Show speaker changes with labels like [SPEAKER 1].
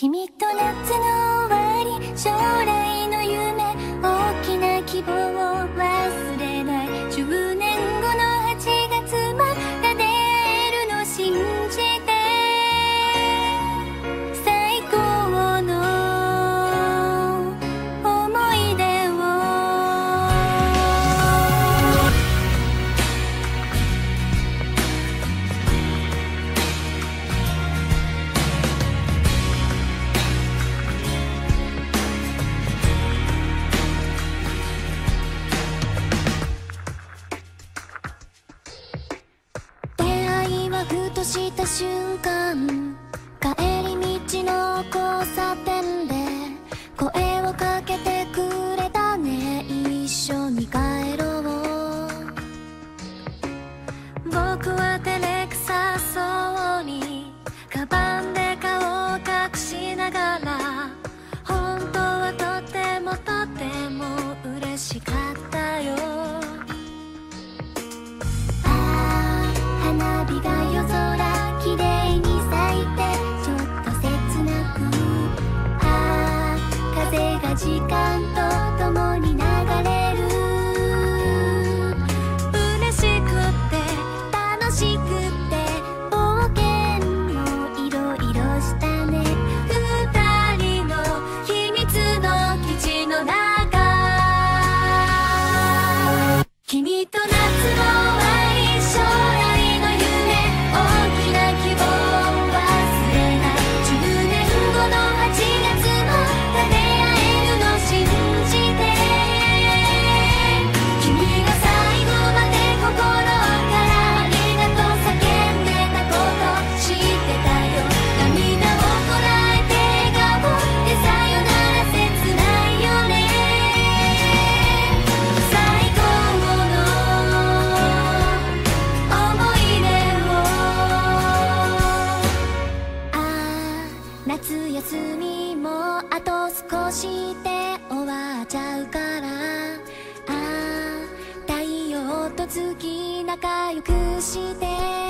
[SPEAKER 1] 君と夏の終わり将来た瞬間帰り道の交差点こして終わっちゃうから。ああ太陽と月仲良くして。